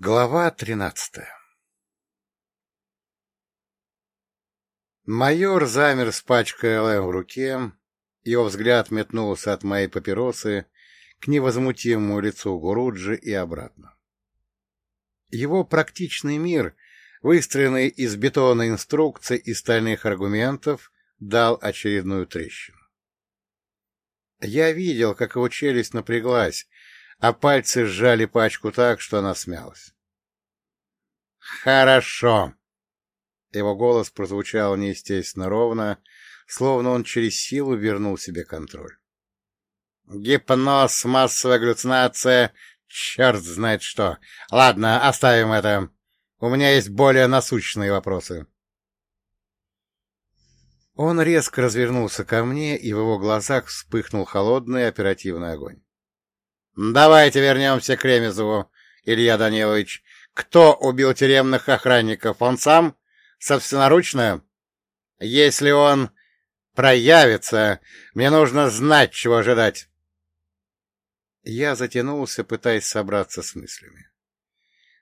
Глава тринадцатая Майор замер с пачкой ЛМ в руке, его взгляд метнулся от моей папиросы к невозмутимому лицу Гуруджи и обратно. Его практичный мир, выстроенный из бетонной инструкций и стальных аргументов, дал очередную трещину. Я видел, как его челюсть напряглась, а пальцы сжали пачку так, что она смялась. «Хорошо!» Его голос прозвучал неестественно ровно, словно он через силу вернул себе контроль. «Гипноз, массовая галлюцинация, черт знает что. Ладно, оставим это. У меня есть более насущные вопросы». Он резко развернулся ко мне, и в его глазах вспыхнул холодный оперативный огонь. Давайте вернемся к Ремезову, Илья Данилович. Кто убил тюремных охранников? Он сам? Собственноручно? Если он проявится, мне нужно знать, чего ожидать. Я затянулся, пытаясь собраться с мыслями.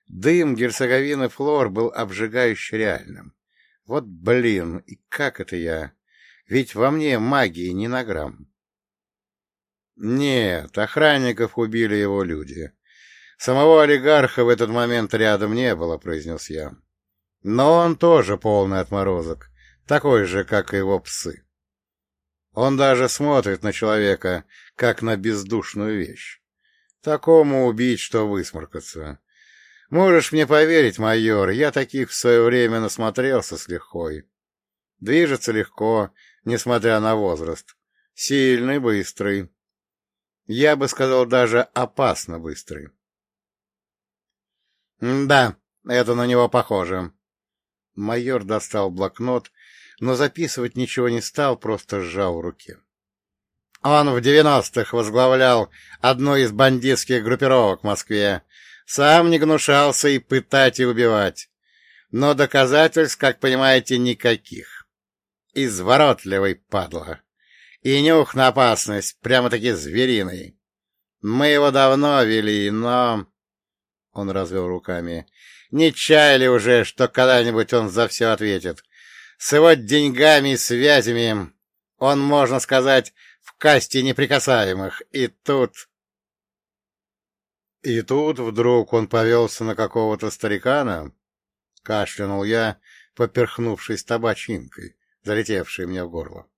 Дым герцоговины Флор был обжигающе реальным. Вот блин, и как это я? Ведь во мне магии не на грамм. Нет, охранников убили его люди. Самого олигарха в этот момент рядом не было, произнес я. Но он тоже полный отморозок, такой же, как и его псы. Он даже смотрит на человека, как на бездушную вещь. Такому убить, что высморкаться. Можешь мне поверить, майор, я таких в свое время насмотрелся с легкой. Движется легко, несмотря на возраст. Сильный, быстрый. Я бы сказал, даже опасно быстрый. — Да, это на него похоже. Майор достал блокнот, но записывать ничего не стал, просто сжал в руке. Он в девяностых возглавлял одну из бандитских группировок в Москве. Сам не гнушался и пытать, и убивать. Но доказательств, как понимаете, никаких. Изворотливый падла. И нюх на опасность, прямо-таки звериный. Мы его давно вели, но... Он развел руками. Не чаяли уже, что когда-нибудь он за все ответит. С его деньгами и связями он, можно сказать, в касте неприкасаемых. И тут... И тут вдруг он повелся на какого-то старикана. Кашлянул я, поперхнувшись табачинкой, залетевшей мне в горло.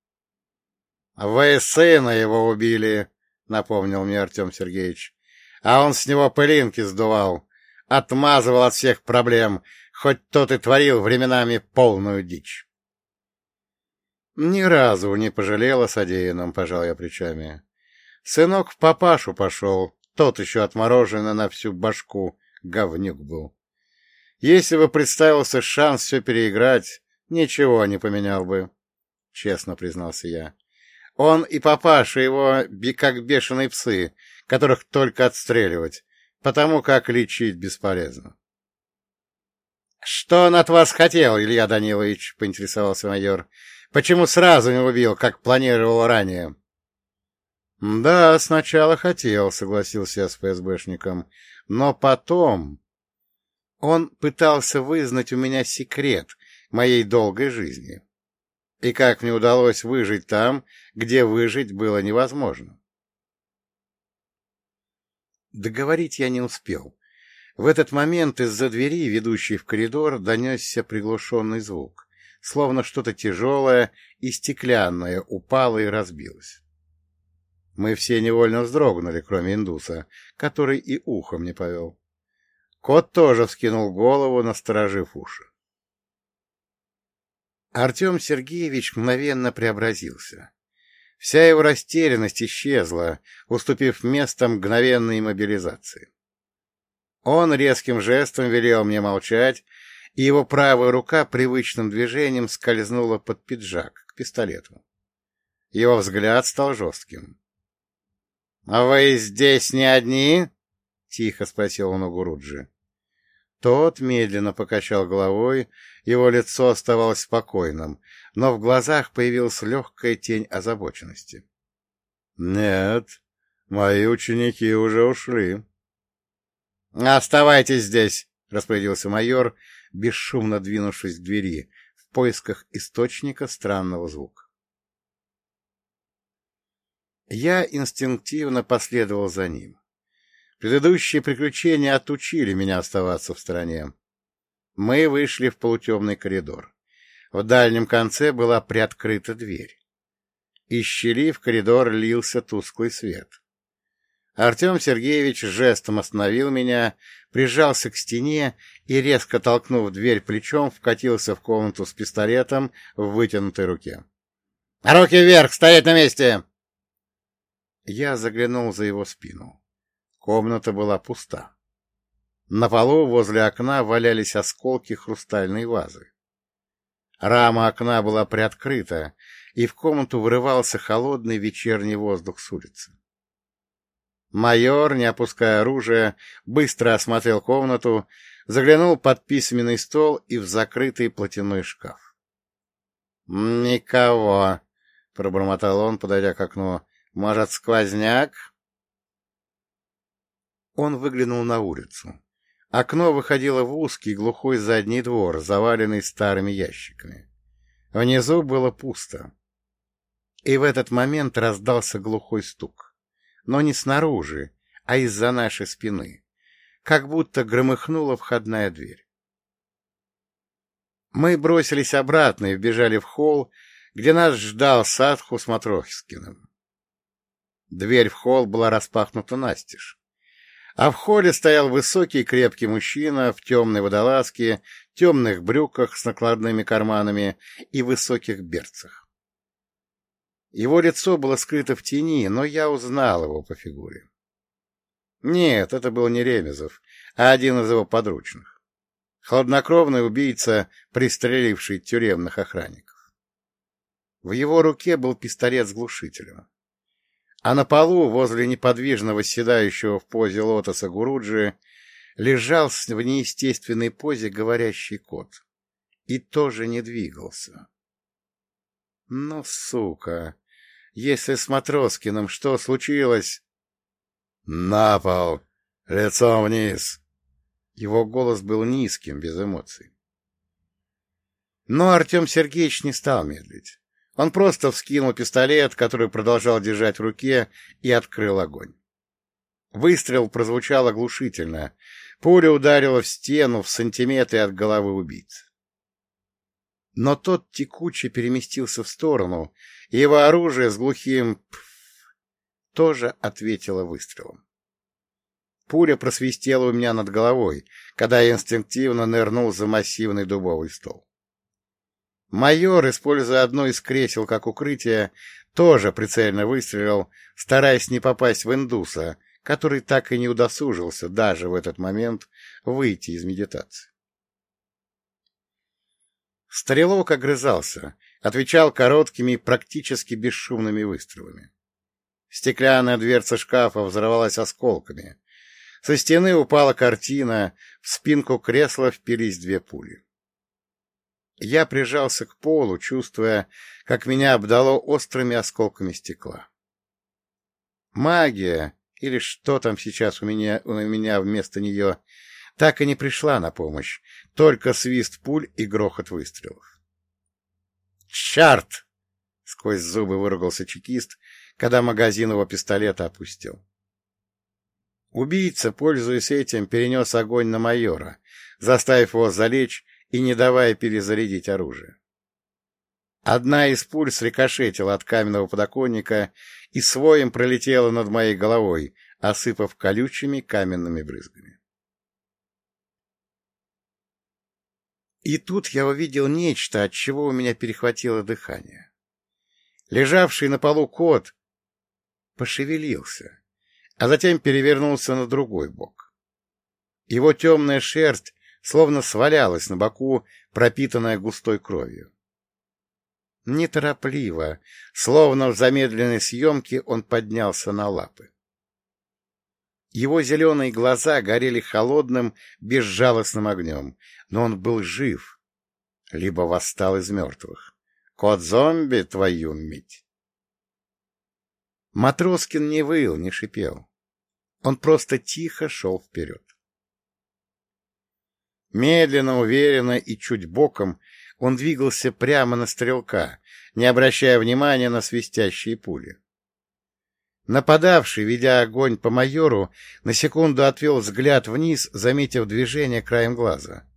Вы сына его убили, — напомнил мне Артем Сергеевич. А он с него пылинки сдувал, отмазывал от всех проблем, хоть тот и творил временами полную дичь. Ни разу не пожалел о содеянном, пожал я плечами. Сынок в папашу пошел, тот еще отмороженный на всю башку говнюк был. Если бы представился шанс все переиграть, ничего не поменял бы, — честно признался я. Он и папаша его как бешеные псы, которых только отстреливать, потому как лечить бесполезно. — Что он от вас хотел, Илья Данилович? — поинтересовался майор. — Почему сразу не убил, как планировал ранее? — Да, сначала хотел, — согласился я с ФСБшником, — но потом... Он пытался вызнать у меня секрет моей долгой жизни. И как мне удалось выжить там, где выжить было невозможно. Договорить я не успел. В этот момент из-за двери, ведущей в коридор, донесся приглушенный звук, словно что-то тяжелое и стеклянное упало и разбилось. Мы все невольно вздрогнули, кроме индуса, который и ухом не повел. Кот тоже вскинул голову, насторожив уши. Артем Сергеевич мгновенно преобразился. Вся его растерянность исчезла, уступив место мгновенной мобилизации. Он резким жестом велел мне молчать, и его правая рука привычным движением скользнула под пиджак к пистолету. Его взгляд стал жестким. — А вы здесь не одни? — тихо спросил он у Гуруджи. Тот медленно покачал головой, его лицо оставалось спокойным, но в глазах появилась легкая тень озабоченности. — Нет, мои ученики уже ушли. — Оставайтесь здесь, — распорядился майор, бесшумно двинувшись к двери в поисках источника странного звука. Я инстинктивно последовал за ним. Предыдущие приключения отучили меня оставаться в стороне. Мы вышли в полутемный коридор. В дальнем конце была приоткрыта дверь. Из щели в коридор лился тусклый свет. Артем Сергеевич жестом остановил меня, прижался к стене и, резко толкнув дверь плечом, вкатился в комнату с пистолетом в вытянутой руке. — Руки вверх! Стоять на месте! Я заглянул за его спину. Комната была пуста. На полу возле окна валялись осколки хрустальной вазы. Рама окна была приоткрыта, и в комнату врывался холодный вечерний воздух с улицы. Майор, не опуская оружия, быстро осмотрел комнату, заглянул под письменный стол и в закрытый платяной шкаф. «Никого», — пробормотал он, подойдя к окну. «Может, сквозняк?» Он выглянул на улицу. Окно выходило в узкий глухой задний двор, заваленный старыми ящиками. Внизу было пусто. И в этот момент раздался глухой стук. Но не снаружи, а из-за нашей спины. Как будто громыхнула входная дверь. Мы бросились обратно и вбежали в холл, где нас ждал Садху с Матрохискиным. Дверь в холл была распахнута настежь. А в холле стоял высокий крепкий мужчина в темной водолазке, темных брюках с накладными карманами и высоких берцах. Его лицо было скрыто в тени, но я узнал его по фигуре. Нет, это был не Ремезов, а один из его подручных. Хладнокровный убийца, пристреливший тюремных охранников. В его руке был пистолет с глушителем а на полу, возле неподвижного седающего в позе лотоса Гуруджи, лежал в неестественной позе говорящий кот. И тоже не двигался. Ну, сука! Если с Матроскиным что случилось? На пол! Лицом вниз! Его голос был низким, без эмоций. Но Артем Сергеевич не стал медлить. Он просто вскинул пистолет, который продолжал держать в руке, и открыл огонь. Выстрел прозвучал оглушительно. Пуля ударила в стену в сантиметре от головы убийцы. Но тот текуче переместился в сторону, и его оружие с глухим «пф» тоже ответило выстрелом. Пуля просвистела у меня над головой, когда я инстинктивно нырнул за массивный дубовый стол. Майор, используя одно из кресел как укрытие, тоже прицельно выстрелил, стараясь не попасть в индуса, который так и не удосужился даже в этот момент выйти из медитации. Стрелок огрызался, отвечал короткими, практически бесшумными выстрелами. Стеклянная дверца шкафа взорвалась осколками. Со стены упала картина, в спинку кресла впились две пули. Я прижался к полу, чувствуя, как меня обдало острыми осколками стекла. Магия, или что там сейчас у меня, у меня вместо нее, так и не пришла на помощь, только свист пуль и грохот выстрелов. «Черт!» — сквозь зубы выругался чекист, когда магазин его пистолета опустил. Убийца, пользуясь этим, перенес огонь на майора, заставив его залечь и не давая перезарядить оружие. Одна из пуль срикошетила от каменного подоконника и своим пролетела над моей головой, осыпав колючими каменными брызгами. И тут я увидел нечто, от чего у меня перехватило дыхание. Лежавший на полу кот пошевелился, а затем перевернулся на другой бок. Его темная шерсть словно свалялась на боку, пропитанная густой кровью. Неторопливо, словно в замедленной съемке, он поднялся на лапы. Его зеленые глаза горели холодным, безжалостным огнем, но он был жив, либо восстал из мертвых. Кот-зомби, твою медь! Матроскин не выл, не шипел. Он просто тихо шел вперед. Медленно, уверенно и чуть боком он двигался прямо на стрелка, не обращая внимания на свистящие пули. Нападавший, ведя огонь по майору, на секунду отвел взгляд вниз, заметив движение краем глаза.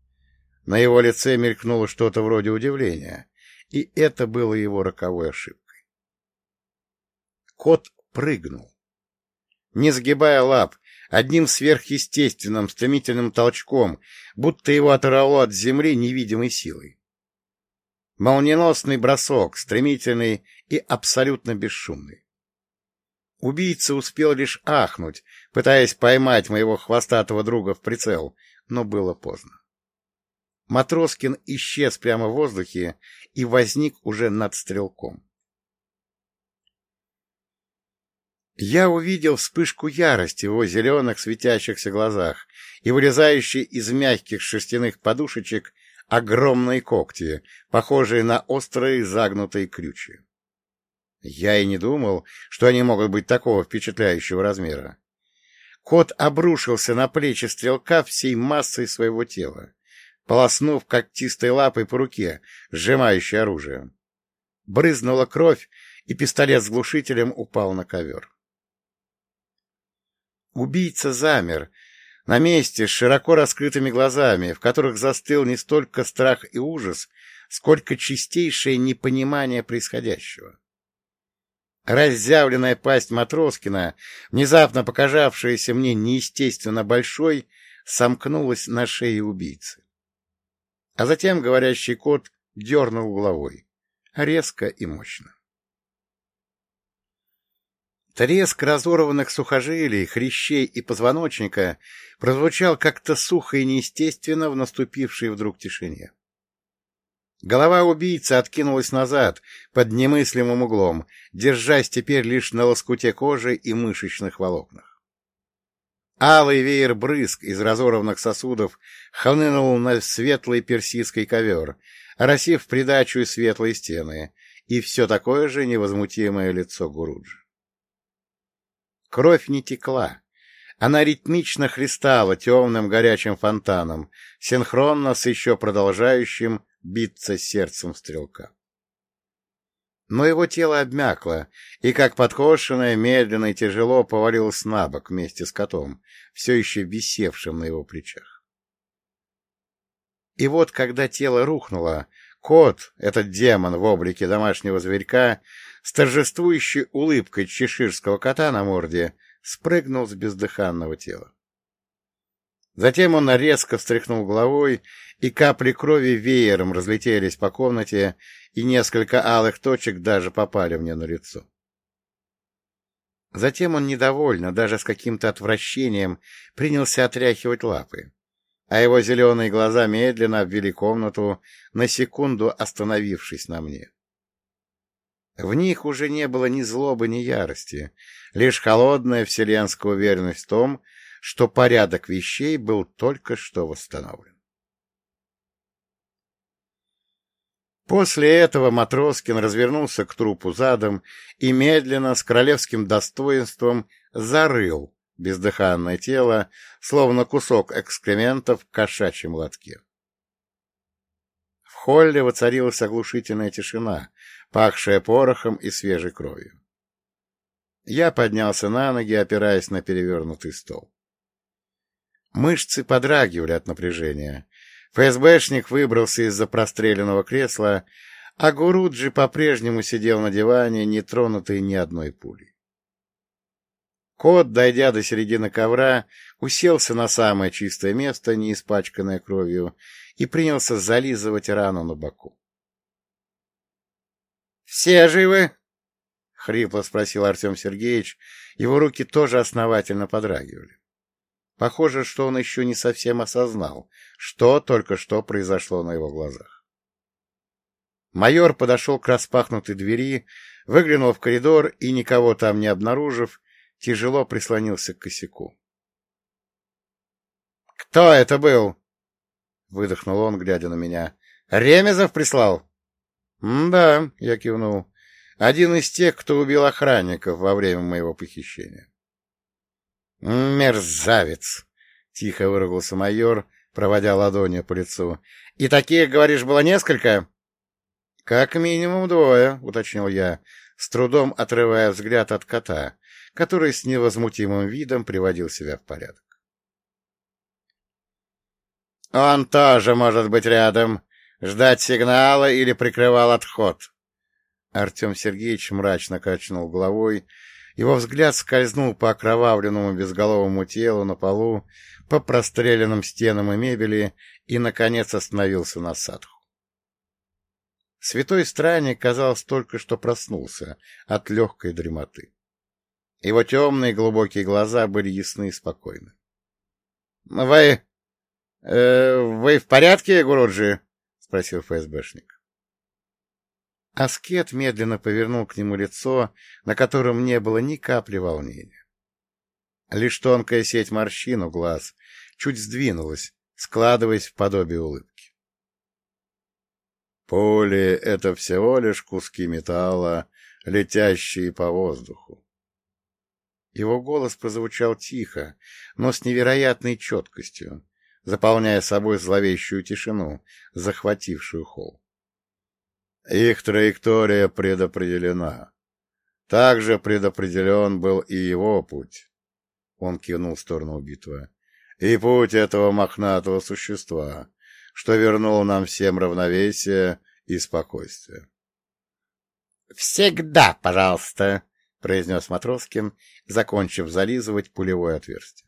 На его лице мелькнуло что-то вроде удивления, и это было его роковой ошибкой. Кот прыгнул. Не сгибая лап, одним сверхъестественным стремительным толчком, будто его оторвало от земли невидимой силой. Молниеносный бросок, стремительный и абсолютно бесшумный. Убийца успел лишь ахнуть, пытаясь поймать моего хвостатого друга в прицел, но было поздно. Матроскин исчез прямо в воздухе и возник уже над стрелком. Я увидел вспышку ярости в его зеленых светящихся глазах и вылезающие из мягких шерстяных подушечек огромные когти, похожие на острые загнутые крючья. Я и не думал, что они могут быть такого впечатляющего размера. Кот обрушился на плечи стрелка всей массой своего тела, полоснув когтистой лапой по руке, сжимающей оружие. Брызнула кровь, и пистолет с глушителем упал на ковер. Убийца замер, на месте, с широко раскрытыми глазами, в которых застыл не столько страх и ужас, сколько чистейшее непонимание происходящего. Разъявленная пасть Матроскина, внезапно показавшаяся мне неестественно большой, сомкнулась на шее убийцы. А затем говорящий кот дернул головой, резко и мощно. Треск разорванных сухожилий, хрящей и позвоночника прозвучал как-то сухо и неестественно в наступившей вдруг тишине. Голова убийцы откинулась назад, под немыслимым углом, держась теперь лишь на лоскуте кожи и мышечных волокнах. Алый веер брызг из разорванных сосудов хлынул на светлый персидский ковер, оросив придачу и светлые стены, и все такое же невозмутимое лицо Гуруджи. Кровь не текла. Она ритмично хлестала темным горячим фонтаном, синхронно с еще продолжающим биться сердцем стрелка. Но его тело обмякло, и, как подкошенное, медленно и тяжело повалилось на бок вместе с котом, все еще висевшим на его плечах. И вот, когда тело рухнуло, кот, этот демон в облике домашнего зверька, с торжествующей улыбкой чеширского кота на морде спрыгнул с бездыханного тела. Затем он резко встряхнул головой, и капли крови веером разлетелись по комнате, и несколько алых точек даже попали мне на лицо. Затем он недовольно, даже с каким-то отвращением, принялся отряхивать лапы, а его зеленые глаза медленно обвели комнату, на секунду остановившись на мне. В них уже не было ни злобы, ни ярости, лишь холодная вселенская уверенность в том, что порядок вещей был только что восстановлен. После этого Матроскин развернулся к трупу задом и медленно, с королевским достоинством, зарыл бездыханное тело, словно кусок экскрементов в кошачьем лотке. В холле воцарилась оглушительная тишина, пахшая порохом и свежей кровью. Я поднялся на ноги, опираясь на перевернутый стол. Мышцы подрагивали от напряжения. ФСБшник выбрался из-за простреленного кресла, а Гуруджи по-прежнему сидел на диване, не тронутый ни одной пулей. Кот, дойдя до середины ковра, уселся на самое чистое место, не испачканное кровью, и принялся зализывать рану на боку. Все живы? — хрипло спросил Артем Сергеевич. Его руки тоже основательно подрагивали. Похоже, что он еще не совсем осознал, что только что произошло на его глазах. Майор подошел к распахнутой двери, выглянул в коридор и, никого там не обнаружив, тяжело прислонился к косяку. — Кто это был? — выдохнул он, глядя на меня. — Ремезов прислал? «Да», — я кивнул, — «один из тех, кто убил охранников во время моего похищения». «Мерзавец!» — тихо выругался майор, проводя ладонью по лицу. — И таких, говоришь, было несколько? — Как минимум двое, — уточнил я, с трудом отрывая взгляд от кота, который с невозмутимым видом приводил себя в порядок. — Он тоже может быть рядом, ждать сигнала или прикрывал отход. Артем Сергеевич мрачно качнул головой, его взгляд скользнул по окровавленному безголовому телу на полу, по простреленным стенам и мебели и, наконец, остановился на садху. Святой странник, казалось, только что проснулся от легкой дремоты. Его темные глубокие глаза были ясны и спокойны. — Вы... Э, вы в порядке, Гуруджи? — спросил ФСБшник. Аскет медленно повернул к нему лицо, на котором не было ни капли волнения. Лишь тонкая сеть морщин у глаз чуть сдвинулась, складываясь в подобие улыбки. Поле — это всего лишь куски металла, летящие по воздуху. Его голос прозвучал тихо, но с невероятной четкостью, заполняя собой зловещую тишину, захватившую холл. Их траектория предопределена. Также предопределен был и его путь. Он кивнул в сторону убитого. И путь этого мохнатого существа, что вернул нам всем равновесие и спокойствие. — Всегда, пожалуйста, — произнес Матроскин, закончив зализывать пулевое отверстие.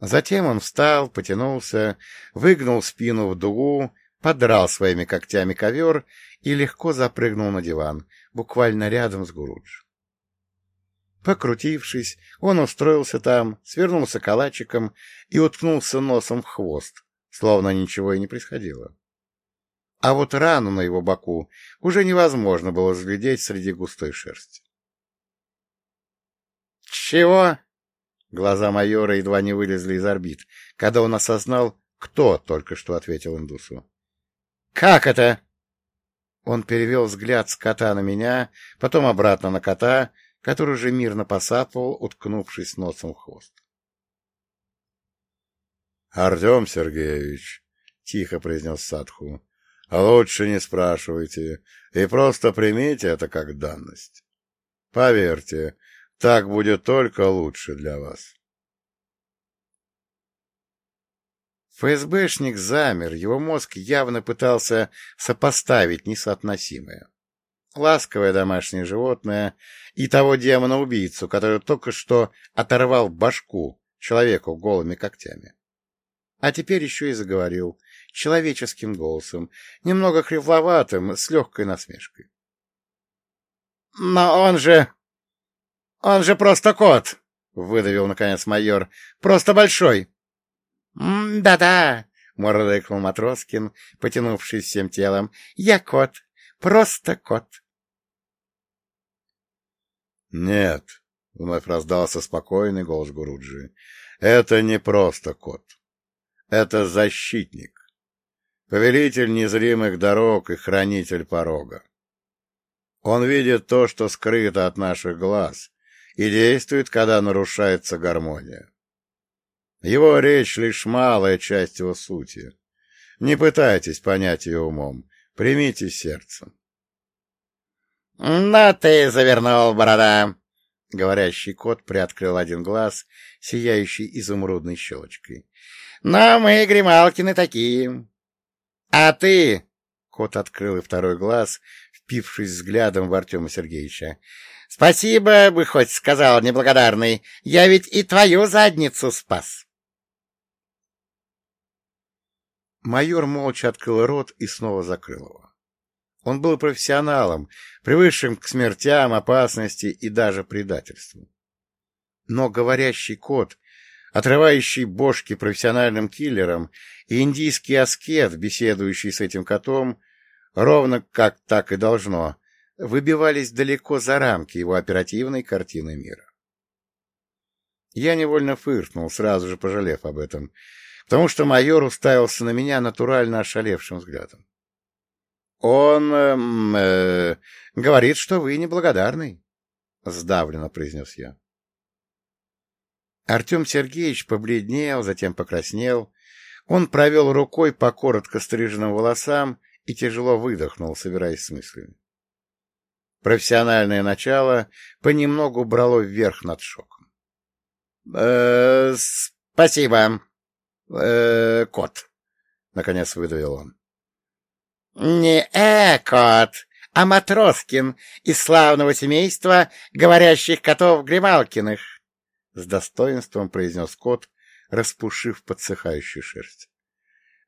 Затем он встал, потянулся, выгнул спину в дугу, подрал своими когтями ковер и легко запрыгнул на диван, буквально рядом с Гурудж. Покрутившись, он устроился там, свернулся калачиком и уткнулся носом в хвост, словно ничего и не происходило. А вот рану на его боку уже невозможно было разглядеть среди густой шерсти. «Чего?» Глаза майора едва не вылезли из орбит, когда он осознал, кто только что ответил индусу. «Как это?» Он перевел взгляд с кота на меня, потом обратно на кота который уже мирно посапывал, уткнувшись носом в хвост. — Артем Сергеевич, — тихо произнес Садху, — лучше не спрашивайте и просто примите это как данность. Поверьте, так будет только лучше для вас. ФСБшник замер, его мозг явно пытался сопоставить несоотносимое ласковое домашнее животное и того демона-убийцу, который только что оторвал башку человеку голыми когтями. А теперь еще и заговорил человеческим голосом, немного хрипловатым, с легкой насмешкой. — Но он же... он же просто кот! — выдавил, наконец, майор. — Просто большой. «Да — Да-да, — мурлыкнул Матроскин, потянувшись всем телом. — Я кот. Просто кот. «Нет», — вновь раздался спокойный голос Гуруджи, — «это не просто кот. Это защитник, повелитель незримых дорог и хранитель порога. Он видит то, что скрыто от наших глаз, и действует, когда нарушается гармония. Его речь — лишь малая часть его сути. Не пытайтесь понять ее умом, примите сердцем. — Ну ты завернул, борода! — говорящий кот приоткрыл один глаз, сияющий изумрудной щелочкой. — Но мы, Грималкины, такие. — А ты... — кот открыл и второй глаз, впившись взглядом в Артема Сергеевича. — Спасибо бы хоть сказал, неблагодарный, я ведь и твою задницу спас. Майор молча открыл рот и снова закрыл его. Он был профессионалом, привыкшим к смертям, опасности и даже предательству. Но говорящий кот, отрывающий бошки профессиональным киллерам, и индийский аскет, беседующий с этим котом, ровно как так и должно, выбивались далеко за рамки его оперативной картины мира. Я невольно фыркнул, сразу же пожалев об этом, потому что майор уставился на меня натурально ошалевшим взглядом. Он эм, э, говорит, что вы неблагодарный, — сдавленно произнес я. Артем Сергеевич побледнел, затем покраснел. Он провел рукой по коротко стриженным волосам и тяжело выдохнул, собираясь с мыслями. Профессиональное начало понемногу брало вверх над шоком. «Э, — Спасибо, э, кот, — наконец выдавил он. — Не э, кот, а Матроскин из славного семейства говорящих котов Грималкиных, — с достоинством произнес кот, распушив подсыхающую шерсть.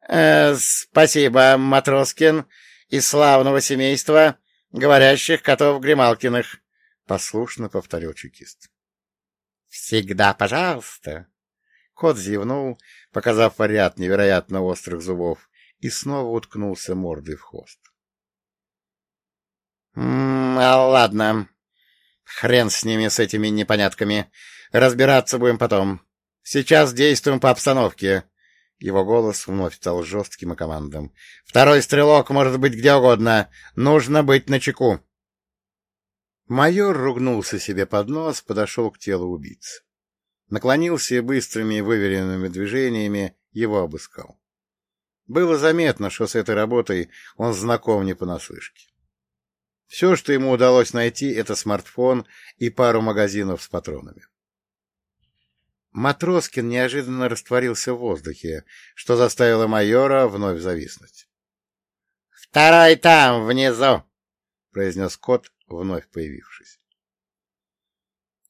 «Э, — Спасибо, Матроскин из славного семейства говорящих котов Грималкиных, — послушно повторил чекист. — Всегда пожалуйста. Кот зевнул, показав ряд невероятно острых зубов, и снова уткнулся мордой в хвост. — А ладно. Хрен с ними, с этими непонятками. Разбираться будем потом. Сейчас действуем по обстановке. Его голос вновь стал жестким и командным. «Второй стрелок может быть где угодно. Нужно быть начеку». Майор ругнулся себе под нос, подошел к телу убийцы. Наклонился и быстрыми выверенными движениями его обыскал. Было заметно, что с этой работой он знаком не понаслышке. Все, что ему удалось найти, это смартфон и пару магазинов с патронами. Матроскин неожиданно растворился в воздухе, что заставило майора вновь зависнуть. — Второй там, внизу! — произнес кот, вновь появившись.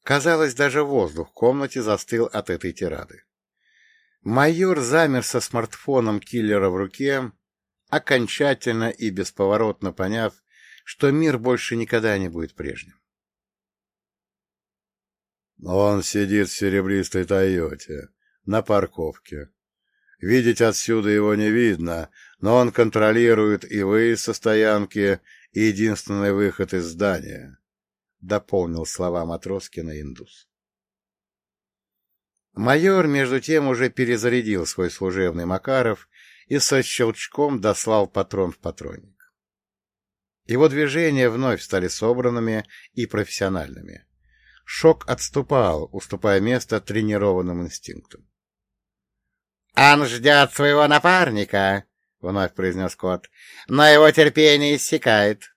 Казалось, даже воздух в комнате застыл от этой тирады. Майор замер со смартфоном киллера в руке, окончательно и бесповоротно поняв, что мир больше никогда не будет прежним. Он сидит в серебристой «Тойоте» на парковке. Видеть отсюда его не видно, но он контролирует и выезд со стоянки, и единственный выход из здания, — дополнил слова Матроскина индус. Майор, между тем, уже перезарядил свой служебный Макаров и со щелчком дослал патрон в патронник. Его движения вновь стали собранными и профессиональными. Шок отступал, уступая место тренированным инстинктам. — Он ждет своего напарника, — вновь произнес кот, — но его терпение иссякает.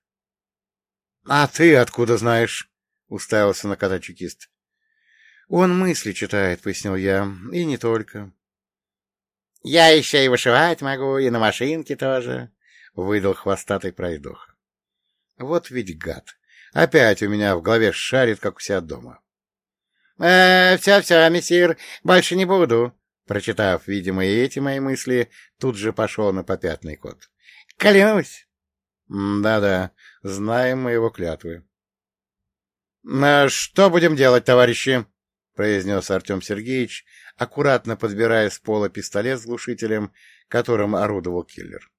— А ты откуда знаешь? — уставился на кота чекист. — Он мысли читает, — пояснил я, — и не только. — Я еще и вышивать могу, и на машинке тоже, — выдал хвостатый пройдоха. Вот ведь гад! Опять у меня в голове шарит, как у себя дома. «Э, «Все-все, мессир, больше не буду», прочитав, видимо, и эти мои мысли, тут же пошел на попятный кот. «Клянусь!» «Да-да, знаем мы его клятвы». «А «Что будем делать, товарищи?» — произнес Артем Сергеевич, аккуратно подбирая с пола пистолет с глушителем, которым орудовал киллер.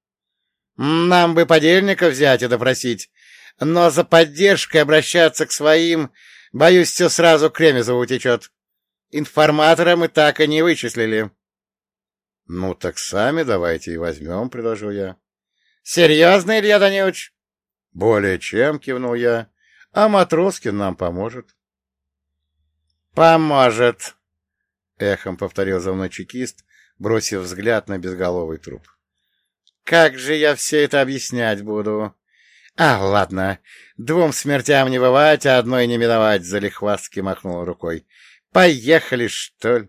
«Нам бы подельника взять и допросить, но за поддержкой обращаться к своим, боюсь, все сразу к Ремезову утечет. Информатора мы так и не вычислили. — Ну, так сами давайте и возьмем, — предложил я. — Серьезно, Илья Данилович? — Более чем, — кивнул я. — А Матроскин нам поможет. — Поможет, — эхом повторил за мной чекист, бросив взгляд на безголовый труп. — Как же я все это объяснять буду? А, ладно, двум смертям не бывать, а одной не миновать, — залихвастки махнул рукой. Поехали, что ли?